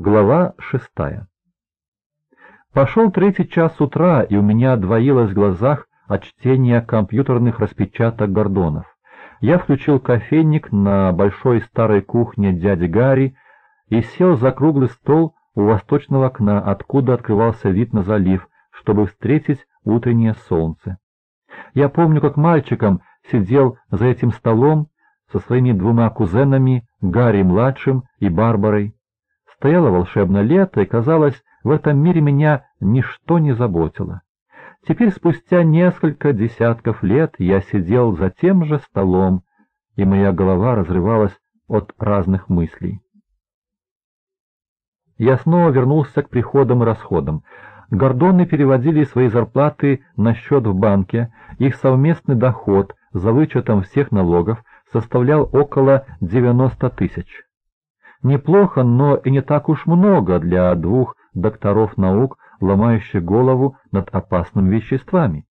Глава шестая. Пошел третий час утра, и у меня двоилось в глазах от чтения компьютерных распечаток Гордонов. Я включил кофейник на большой старой кухне дяди Гарри и сел за круглый стол у восточного окна, откуда открывался вид на залив, чтобы встретить утреннее солнце. Я помню, как мальчиком сидел за этим столом со своими двумя кузенами, Гарри-младшим и Барбарой, Стояло волшебное лето, и, казалось, в этом мире меня ничто не заботило. Теперь, спустя несколько десятков лет, я сидел за тем же столом, и моя голова разрывалась от разных мыслей. Я снова вернулся к приходам и расходам. Гордоны переводили свои зарплаты на счет в банке, их совместный доход за вычетом всех налогов составлял около 90 тысяч. Неплохо, но и не так уж много для двух докторов наук, ломающих голову над опасными веществами.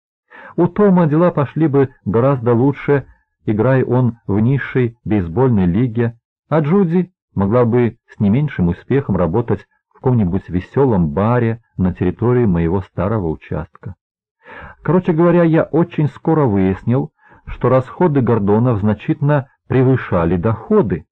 У Тома дела пошли бы гораздо лучше, играя он в низшей бейсбольной лиге, а Джуди могла бы с не меньшим успехом работать в каком-нибудь веселом баре на территории моего старого участка. Короче говоря, я очень скоро выяснил, что расходы Гордонов значительно превышали доходы.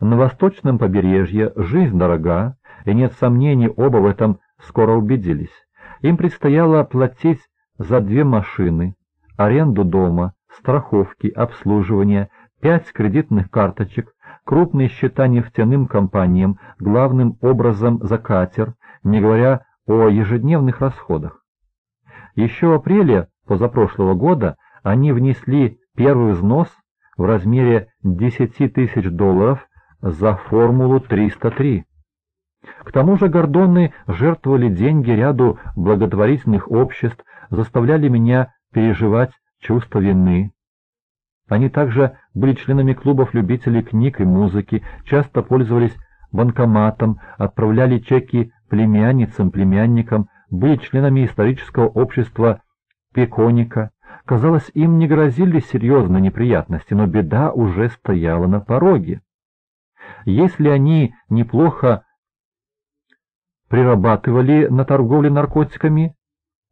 На восточном побережье жизнь дорога, и нет сомнений, оба в этом скоро убедились. Им предстояло платить за две машины, аренду дома, страховки, обслуживание, пять кредитных карточек, крупные счета нефтяным компаниям, главным образом за катер, не говоря о ежедневных расходах. Еще в апреле позапрошлого года они внесли первый взнос в размере 10 тысяч долларов за формулу 303. К тому же Гордоны жертвовали деньги ряду благотворительных обществ, заставляли меня переживать чувство вины. Они также были членами клубов любителей книг и музыки, часто пользовались банкоматом, отправляли чеки племянницам, племянникам, были членами исторического общества Пеконика. Казалось, им не грозили серьезные неприятности, но беда уже стояла на пороге. Если они неплохо прирабатывали на торговле наркотиками,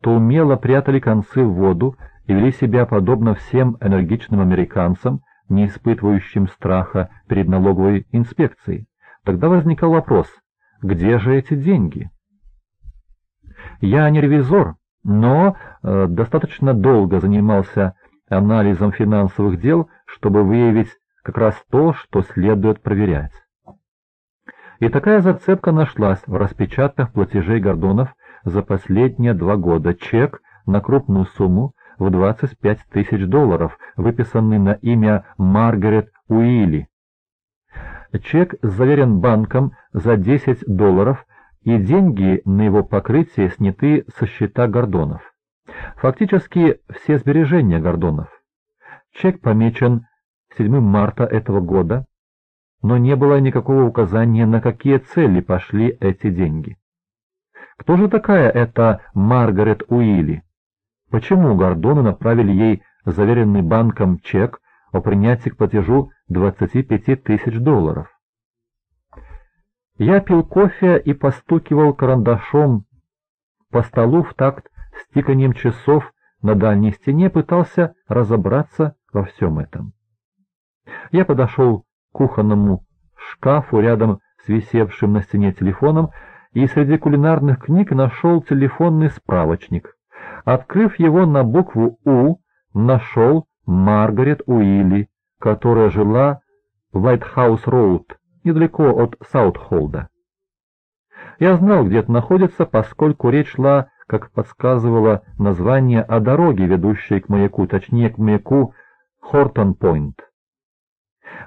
то умело прятали концы в воду и вели себя подобно всем энергичным американцам, не испытывающим страха перед налоговой инспекцией. Тогда возникал вопрос, где же эти деньги? Я не ревизор, но э, достаточно долго занимался анализом финансовых дел, чтобы выявить как раз то, что следует проверять. И такая зацепка нашлась в распечатках платежей Гордонов за последние два года. Чек на крупную сумму в 25 тысяч долларов, выписанный на имя Маргарет Уилли. Чек заверен банком за 10 долларов, и деньги на его покрытие сняты со счета Гордонов. Фактически все сбережения Гордонов. Чек помечен 7 марта этого года, но не было никакого указания, на какие цели пошли эти деньги. Кто же такая эта Маргарет Уилли? Почему Гордоны направили ей заверенный банком чек о принятии к платежу 25 тысяч долларов? Я пил кофе и постукивал карандашом по столу в такт с тиканием часов на дальней стене, пытался разобраться во всем этом. Я подошел к кухонному шкафу рядом с висевшим на стене телефоном и среди кулинарных книг нашел телефонный справочник. Открыв его на букву «У», нашел Маргарет Уилли, которая жила в Лайтхаус-Роуд, недалеко от Саутхолда. Я знал, где это находится, поскольку речь шла, как подсказывало название, о дороге, ведущей к маяку, точнее к маяку Хортон-Пойнт.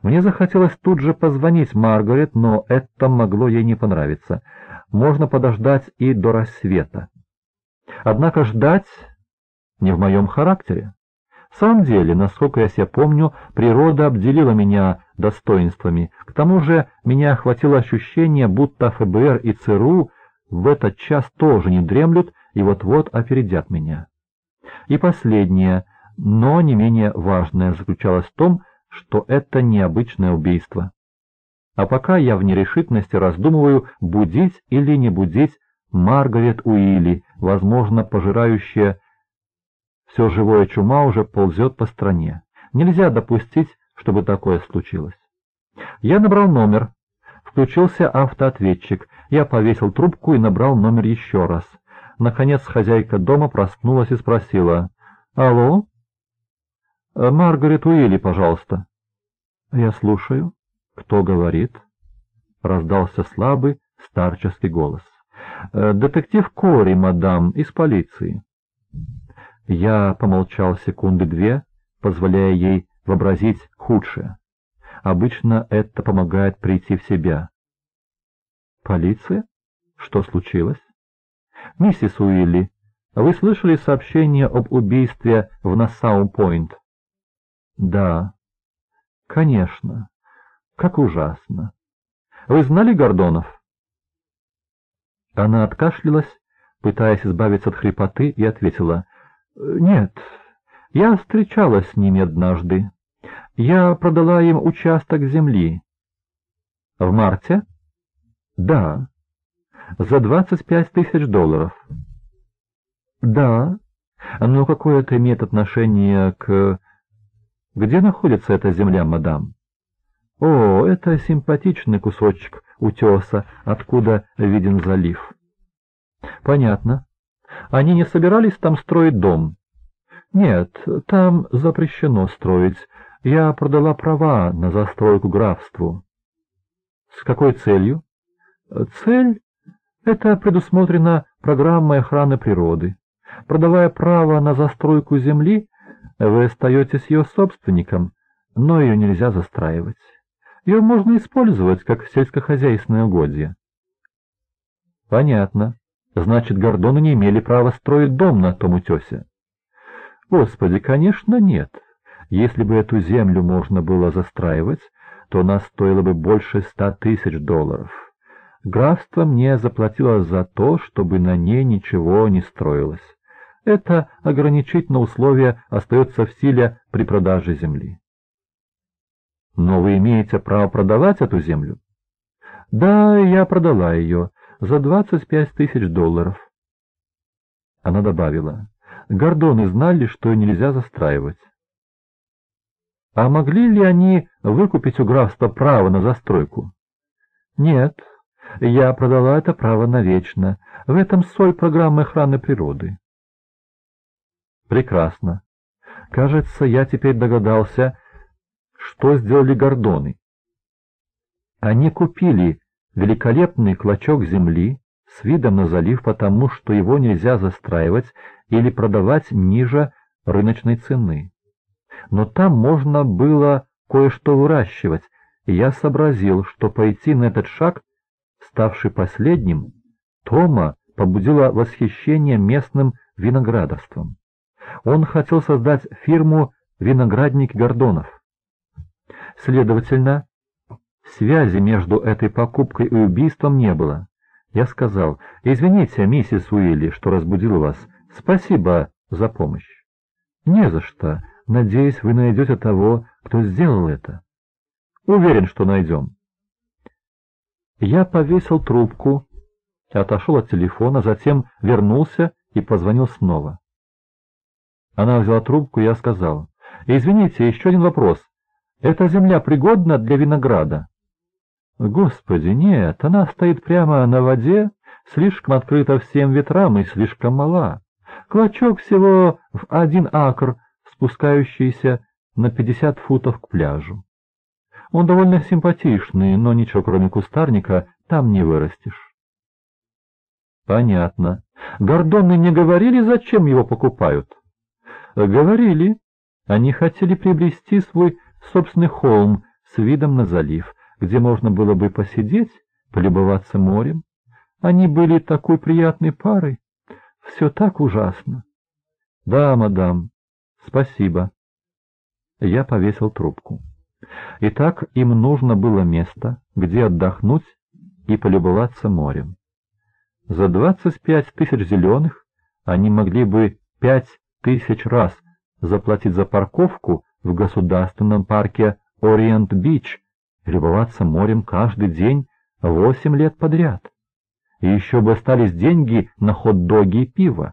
Мне захотелось тут же позвонить Маргарет, но это могло ей не понравиться. Можно подождать и до рассвета. Однако ждать не в моем характере. В самом деле, насколько я себя помню, природа обделила меня достоинствами. К тому же меня охватило ощущение, будто ФБР и ЦРУ в этот час тоже не дремлют и вот-вот опередят меня. И последнее, но не менее важное, заключалось в том, что это необычное убийство. А пока я в нерешительности раздумываю, будить или не будить Маргарет Уилли, возможно, пожирающая все живое чума уже ползет по стране. Нельзя допустить, чтобы такое случилось. Я набрал номер. Включился автоответчик. Я повесил трубку и набрал номер еще раз. Наконец хозяйка дома проснулась и спросила. «Алло?» «Маргарет Уилли, пожалуйста». «Я слушаю». «Кто говорит?» Раздался слабый старческий голос. «Э, «Детектив Кори, мадам, из полиции». Я помолчал секунды две, позволяя ей вообразить худшее. Обычно это помогает прийти в себя. «Полиция? Что случилось?» «Миссис Уилли, вы слышали сообщение об убийстве в Нассау-Пойнт?» «Да, конечно. Как ужасно. Вы знали Гордонов?» Она откашлялась, пытаясь избавиться от хрипоты, и ответила, «Нет, я встречалась с ними однажды. Я продала им участок земли». «В марте?» «Да». «За двадцать пять тысяч долларов?» «Да. Но какое это имеет отношение к...» «Где находится эта земля, мадам?» «О, это симпатичный кусочек утеса, откуда виден залив». «Понятно. Они не собирались там строить дом?» «Нет, там запрещено строить. Я продала права на застройку графству». «С какой целью?» «Цель — это предусмотрено программой охраны природы. Продавая право на застройку земли, вы остаетесь ее собственником, но ее нельзя застраивать. Ее можно использовать как сельскохозяйственное угодье. Понятно. Значит, Гордоны не имели права строить дом на том утесе. Господи, конечно, нет. Если бы эту землю можно было застраивать, то она стоила бы больше ста тысяч долларов. Графство мне заплатило за то, чтобы на ней ничего не строилось. Это ограничительное условие остается в силе при продаже земли. Но вы имеете право продавать эту землю? Да, я продала ее за 25 тысяч долларов. Она добавила, Гордоны знали, что нельзя застраивать. А могли ли они выкупить у графства право на застройку? Нет, я продала это право навечно. В этом соль программы охраны природы. Прекрасно. Кажется, я теперь догадался, что сделали гордоны. Они купили великолепный клочок земли с видом на залив, потому что его нельзя застраивать или продавать ниже рыночной цены. Но там можно было кое-что выращивать, и я сообразил, что пойти на этот шаг, ставший последним, Тома побудило восхищение местным виноградарством. Он хотел создать фирму «Виноградник Гордонов». Следовательно, связи между этой покупкой и убийством не было. Я сказал, «Извините, миссис Уилли, что разбудил вас. Спасибо за помощь». «Не за что. Надеюсь, вы найдете того, кто сделал это». «Уверен, что найдем». Я повесил трубку, отошел от телефона, затем вернулся и позвонил снова. Она взяла трубку, и я сказал. «Извините, еще один вопрос. Эта земля пригодна для винограда?» «Господи, нет, она стоит прямо на воде, слишком открыта всем ветрам и слишком мала. Клочок всего в один акр, спускающийся на пятьдесят футов к пляжу. Он довольно симпатичный, но ничего кроме кустарника там не вырастешь». «Понятно. Гордоны не говорили, зачем его покупают?» Говорили, они хотели приобрести свой собственный холм с видом на залив, где можно было бы посидеть, полюбоваться морем. Они были такой приятной парой. Все так ужасно. Да, мадам, спасибо. Я повесил трубку. Итак, им нужно было место, где отдохнуть и полюбоваться морем. За двадцать пять тысяч зеленых они могли бы пять тысяч раз заплатить за парковку в государственном парке Ориент-Бич любоваться морем каждый день восемь лет подряд. И еще бы остались деньги на хот-доги и пиво.